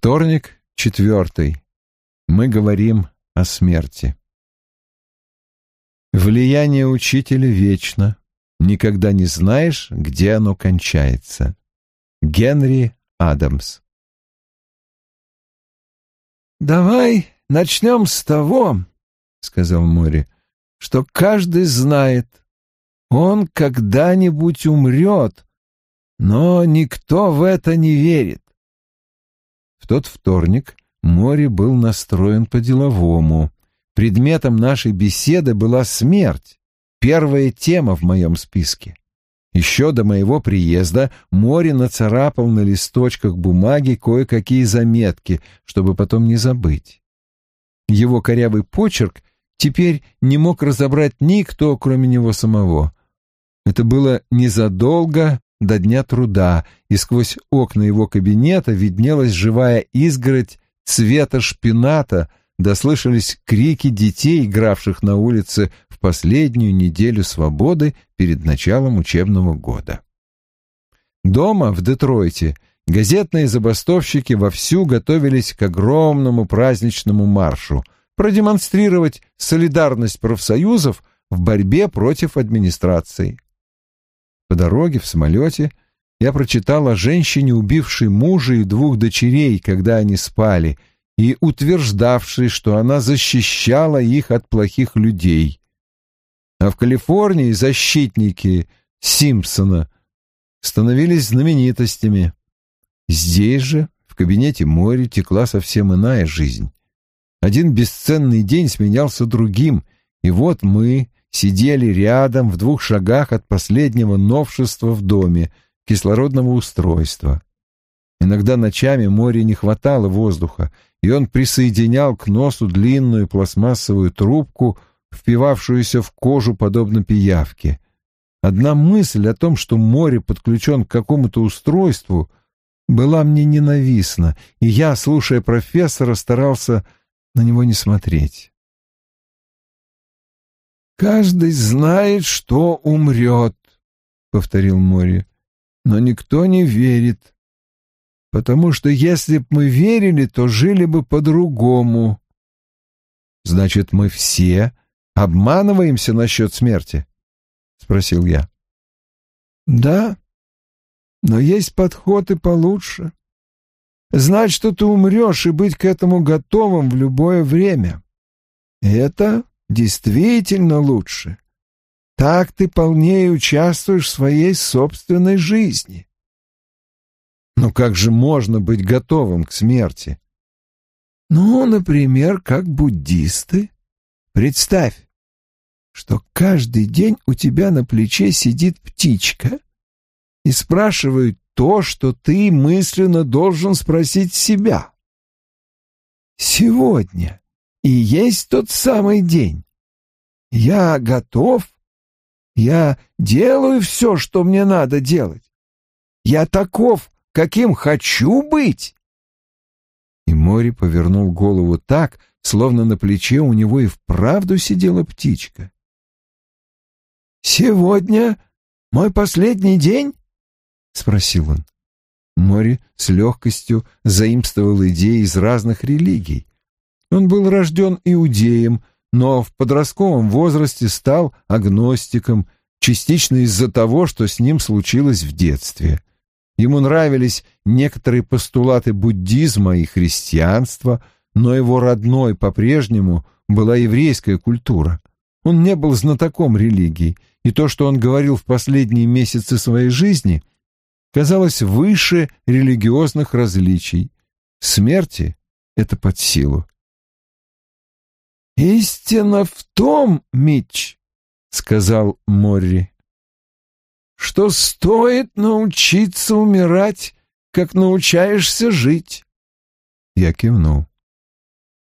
Вторник, четвертый. Мы говорим о смерти. Влияние учителя вечно. Никогда не знаешь, где оно кончается. Генри Адамс. «Давай начнем с того, — сказал Мори, — что каждый знает, он когда-нибудь умрет, но никто в это не верит. Тот вторник Мори был настроен по-деловому. Предметом нашей беседы была смерть, первая тема в моем списке. Еще до моего приезда Мори нацарапал на листочках бумаги кое-какие заметки, чтобы потом не забыть. Его корявый почерк теперь не мог разобрать никто, кроме него самого. Это было незадолго до дня труда, и сквозь окна его кабинета виднелась живая изгородь цвета шпината, дослышались крики детей, игравших на улице в последнюю неделю свободы перед началом учебного года. Дома, в Детройте, газетные забастовщики вовсю готовились к огромному праздничному маршу продемонстрировать солидарность профсоюзов в борьбе против администрации. По дороге в самолете я прочитал о женщине, убившей мужа и двух дочерей, когда они спали, и утверждавшей, что она защищала их от плохих людей. А в Калифорнии защитники Симпсона становились знаменитостями. Здесь же, в кабинете Мори, текла совсем иная жизнь. Один бесценный день сменялся другим, и вот мы, сидели рядом в двух шагах от последнего новшества в доме — кислородного устройства. Иногда ночами море не хватало воздуха, и он присоединял к носу длинную пластмассовую трубку, впивавшуюся в кожу подобно пиявке. Одна мысль о том, что море подключен к какому-то устройству, была мне ненавистна, и я, слушая профессора, старался на него не смотреть. «Каждый знает, что умрет», — повторил Мори, — «но никто не верит, потому что если б мы верили, то жили бы по-другому». «Значит, мы все обманываемся насчет смерти?» — спросил я. «Да, но есть подход и получше. Знать, что ты умрешь, и быть к этому готовым в любое время. Это действительно лучше. Так ты полнее участвуешь в своей собственной жизни. Но как же можно быть готовым к смерти? Ну, например, как буддисты. Представь, что каждый день у тебя на плече сидит птичка и спрашивает то, что ты мысленно должен спросить себя. Сегодня и есть тот самый день. Я готов. Я делаю все, что мне надо делать. Я таков, каким хочу быть. И Мори повернул голову так, словно на плече у него и вправду сидела птичка. «Сегодня мой последний день?» — спросил он. Мори с легкостью заимствовал идеи из разных религий. Он был рожден иудеем, но в подростковом возрасте стал агностиком, частично из-за того, что с ним случилось в детстве. Ему нравились некоторые постулаты буддизма и христианства, но его родной по-прежнему была еврейская культура. Он не был знатоком религии, и то, что он говорил в последние месяцы своей жизни, казалось выше религиозных различий. Смерти это под силу. «Истина в том, Митч, — сказал Морри, — что стоит научиться умирать, как научаешься жить». Я кивнул.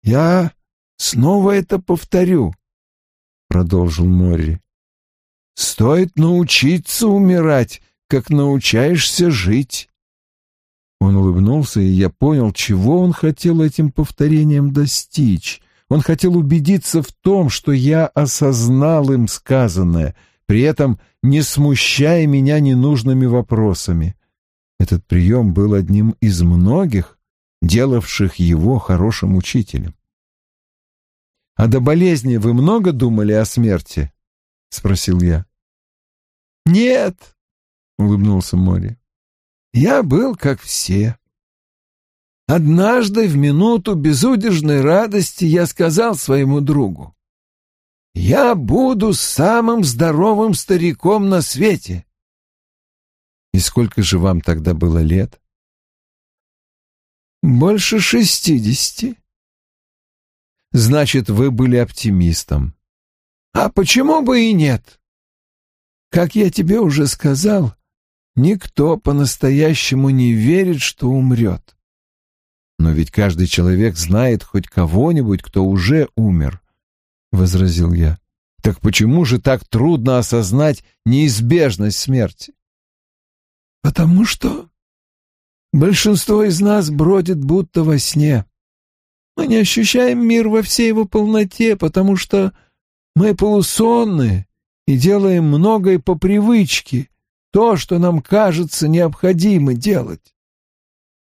«Я снова это повторю», — продолжил Морри. «Стоит научиться умирать, как научаешься жить». Он улыбнулся, и я понял, чего он хотел этим повторением достичь. Он хотел убедиться в том, что я осознал им сказанное, при этом не смущая меня ненужными вопросами. Этот прием был одним из многих, делавших его хорошим учителем. «А до болезни вы много думали о смерти?» — спросил я. «Нет», — улыбнулся Мори. «Я был как все. Однажды в минуту безудержной радости я сказал своему другу, «Я буду самым здоровым стариком на свете». «И сколько же вам тогда было лет?» «Больше шестидесяти». «Значит, вы были оптимистом». «А почему бы и нет?» «Как я тебе уже сказал, никто по-настоящему не верит, что умрет». Но ведь каждый человек знает хоть кого-нибудь, кто уже умер, — возразил я. Так почему же так трудно осознать неизбежность смерти? Потому что большинство из нас бродит будто во сне. Мы не ощущаем мир во всей его полноте, потому что мы полусонные и делаем многое по привычке, то, что нам кажется необходимо делать.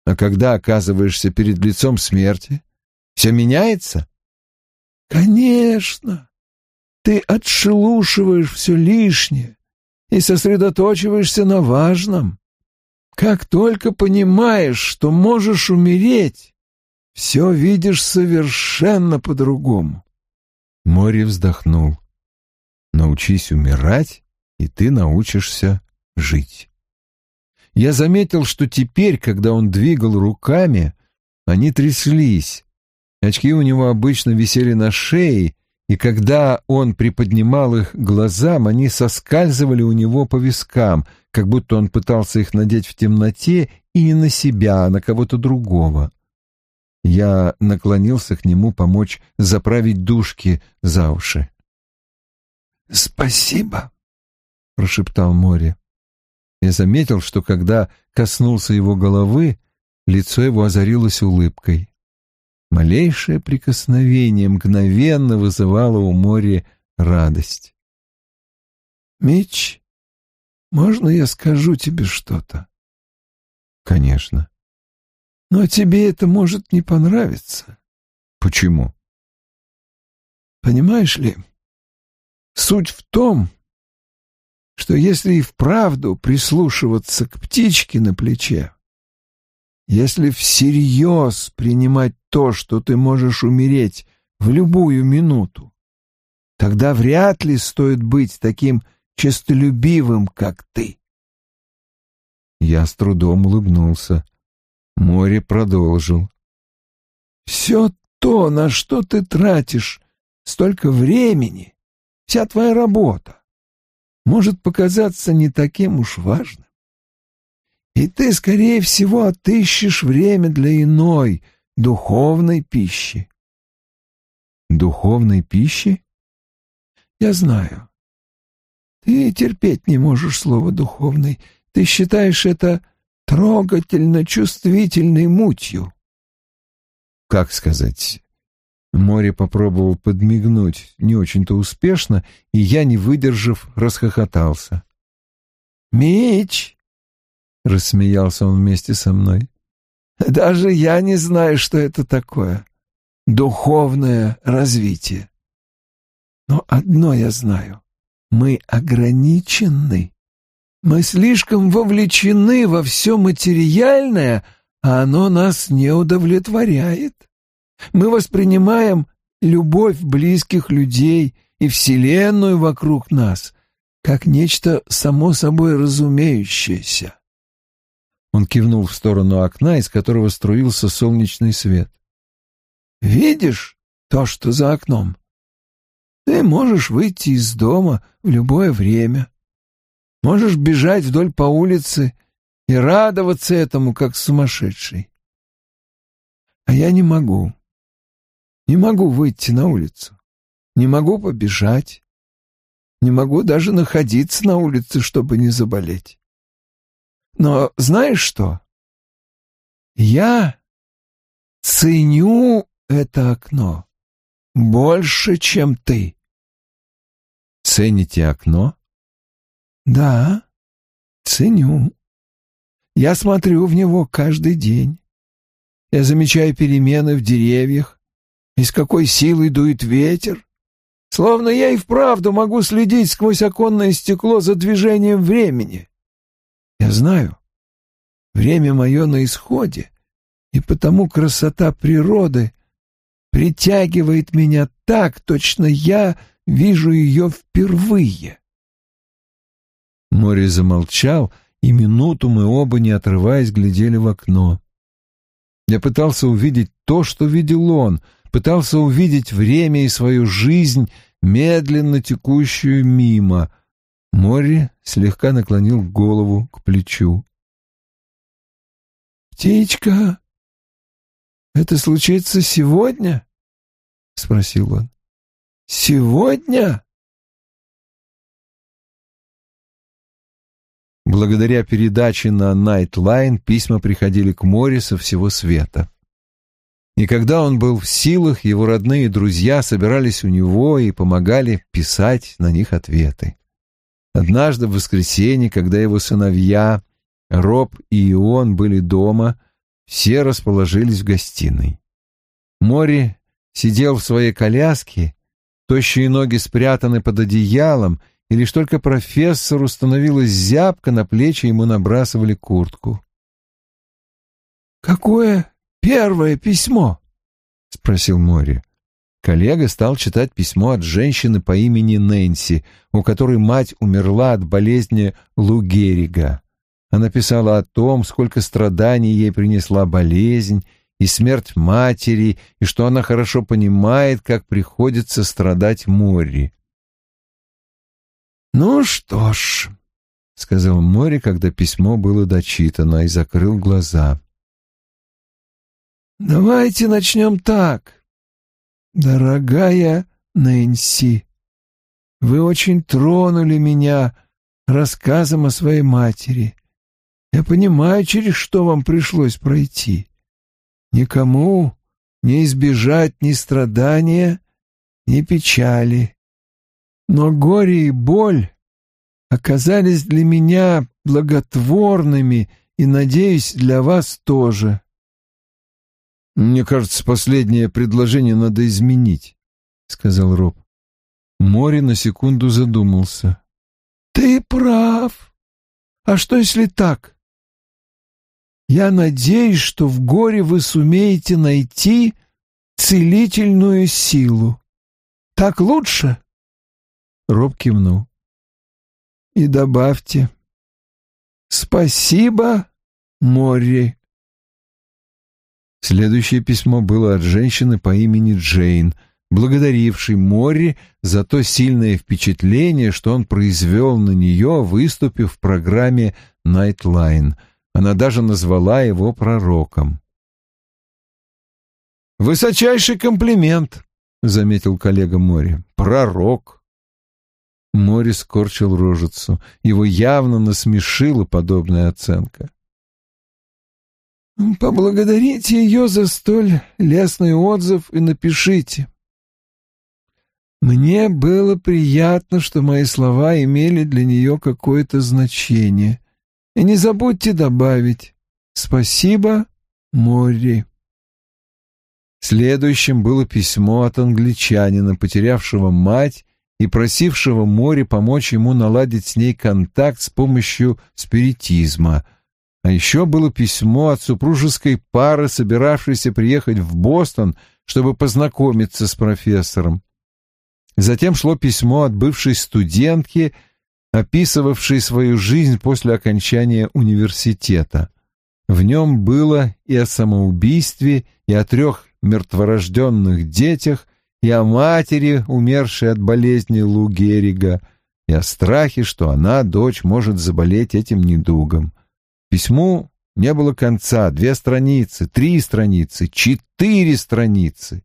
А когда оказываешься перед лицом смерти, все меняется? Конечно. Ты отшелушиваешь все лишнее и сосредоточиваешься на важном. Как только понимаешь, что можешь умереть, все видишь совершенно по-другому. Море вздохнул. Научись умирать, и ты научишься жить. Я заметил, что теперь, когда он двигал руками, они тряслись. Очки у него обычно висели на шее, и когда он приподнимал их глазам, они соскальзывали у него по вискам, как будто он пытался их надеть в темноте и не на себя, а на кого-то другого. Я наклонился к нему помочь заправить дужки за уши. «Спасибо», — прошептал море. Я заметил, что когда коснулся его головы, лицо его озарилось улыбкой. Малейшее прикосновение мгновенно вызывало у моря радость. «Мич, можно я скажу тебе что-то?» «Конечно». «Но тебе это может не понравиться». «Почему?» «Понимаешь ли, суть в том, что если и вправду прислушиваться к птичке на плече, если всерьез принимать то, что ты можешь умереть в любую минуту, тогда вряд ли стоит быть таким честолюбивым, как ты. Я с трудом улыбнулся. Море продолжил. Все то, на что ты тратишь столько времени, вся твоя работа, может показаться не таким уж важным. И ты, скорее всего, отыщешь время для иной, духовной пищи. Духовной пищи? Я знаю. Ты терпеть не можешь слово «духовный». Ты считаешь это трогательно чувствительной мутью. Как сказать? Море попробовал подмигнуть не очень-то успешно, и я, не выдержав, расхохотался. «Мич!» — рассмеялся он вместе со мной. «Даже я не знаю, что это такое. Духовное развитие. Но одно я знаю. Мы ограничены. Мы слишком вовлечены во все материальное, а оно нас не удовлетворяет. Мы воспринимаем любовь близких людей и Вселенную вокруг нас как нечто само собой разумеющееся. Он кивнул в сторону окна, из которого струился солнечный свет. «Видишь то, что за окном? Ты можешь выйти из дома в любое время. Можешь бежать вдоль по улице и радоваться этому, как сумасшедший. А я не могу. Не могу выйти на улицу. Не могу побежать. Не могу даже находиться на улице, чтобы не заболеть. Но знаешь что? Я ценю это окно больше, чем ты. Цените окно? Да, ценю. Я смотрю в него каждый день. я замечаю перемены в деревьях, и с какой силой дует ветер. Словно я и вправду могу следить сквозь оконное стекло за движением времени. Я знаю, время мое на исходе, и потому красота природы притягивает меня так, точно я вижу ее впервые. Море замолчал, и минуту мы оба, не отрываясь, глядели в окно. Я пытался увидеть то, что видел он, пытался увидеть время и свою жизнь, медленно текущую мимо. Море слегка наклонил голову к плечу. «Птичка, это случится сегодня?» — спросил он. «Сегодня?» Благодаря передаче на Nightline письма приходили к море со всего света. И когда он был в силах, его родные друзья собирались у него и помогали писать на них ответы. Однажды в воскресенье, когда его сыновья, Роб и Ион, были дома, все расположились в гостиной. Мори сидел в своей коляске, тощие ноги спрятаны под одеялом, и лишь только профессору становилась зябко, на плечи ему набрасывали куртку. «Какое первое письмо?» — спросил Мори. Коллега стал читать письмо от женщины по имени Нэнси, у которой мать умерла от болезни Лу Геррига. Она писала о том, сколько страданий ей принесла болезнь и смерть матери, и что она хорошо понимает, как приходится страдать Мори. «Ну что ж», — сказал Мори, когда письмо было дочитано, и закрыл глаза. «Давайте начнем так. Дорогая Нэнси, вы очень тронули меня рассказом о своей матери. Я понимаю, через что вам пришлось пройти. Никому не избежать ни страдания, ни печали. Но горе и боль оказались для меня благотворными и, надеюсь, для вас тоже. «Мне кажется, последнее предложение надо изменить», — сказал Роб. Мори на секунду задумался. «Ты прав. А что, если так? Я надеюсь, что в горе вы сумеете найти целительную силу. Так лучше?» Роб кивнул. И добавьте «Спасибо, море». Следующее письмо было от женщины по имени Джейн, благодарившей Морри за то сильное впечатление, что он произвел на нее, выступив в программе «Найтлайн». Она даже назвала его пророком. «Высочайший комплимент», — заметил коллега Морри. «Пророк». Мори скорчил рожицу. Его явно насмешила подобная оценка. «Поблагодарите ее за столь лестный отзыв и напишите. Мне было приятно, что мои слова имели для нее какое-то значение. И не забудьте добавить «Спасибо, Мори». Следующим было письмо от англичанина, потерявшего мать и просившего море помочь ему наладить с ней контакт с помощью спиритизма. А еще было письмо от супружеской пары, собиравшейся приехать в Бостон, чтобы познакомиться с профессором. Затем шло письмо от бывшей студентки, описывавшей свою жизнь после окончания университета. В нем было и о самоубийстве, и о трех мертворожденных детях, и о матери, умершей от болезни Лу Геррига, и о страхе, что она, дочь, может заболеть этим недугом. Письму не было конца, две страницы, три страницы, четыре страницы.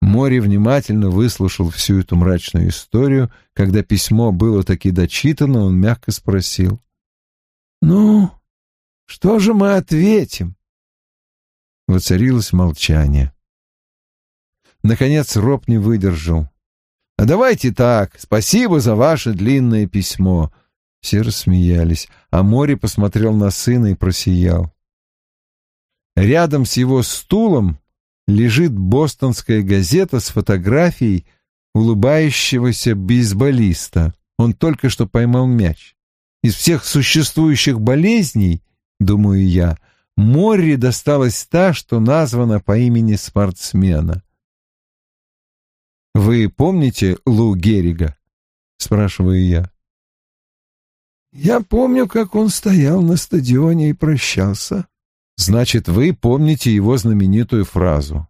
Мори внимательно выслушал всю эту мрачную историю. Когда письмо было таки дочитано, он мягко спросил. «Ну, что же мы ответим?» Воцарилось молчание. Наконец Роб не выдержал. «А давайте так, спасибо за ваше длинное письмо». Все рассмеялись, а Мори посмотрел на сына и просиял. Рядом с его стулом лежит бостонская газета с фотографией улыбающегося бейсболиста. Он только что поймал мяч. Из всех существующих болезней, думаю я, Морри досталась та, что названа по имени спортсмена. «Вы помните Лу Геррига?» — спрашиваю я. «Я помню, как он стоял на стадионе и прощался». «Значит, вы помните его знаменитую фразу?»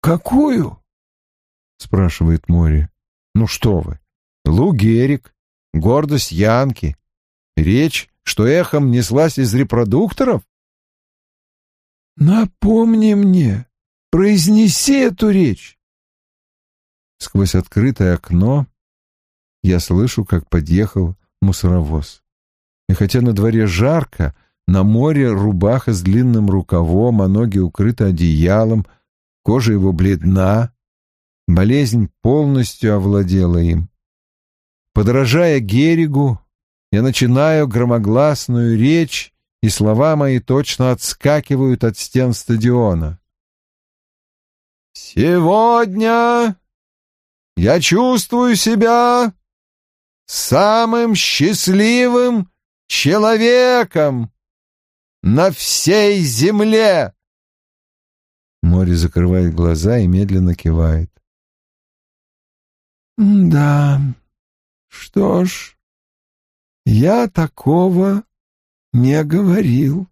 «Какую?» — спрашивает Мори. «Ну что вы, Лу Геррик, гордость Янки. Речь, что эхом неслась из репродукторов?» «Напомни мне, произнеси эту речь». Сквозь открытое окно я слышу, как подъехал мусоровоз. И хотя на дворе жарко, на море рубаха с длинным рукавом, а ноги укрыты одеялом, кожа его бледна, болезнь полностью овладела им. Подражая Геригу, я начинаю громогласную речь, и слова мои точно отскакивают от стен стадиона. «Сегодня я чувствую себя самым счастливым человеком на всей земле!» Море закрывает глаза и медленно кивает. «Да, что ж, я такого не говорил».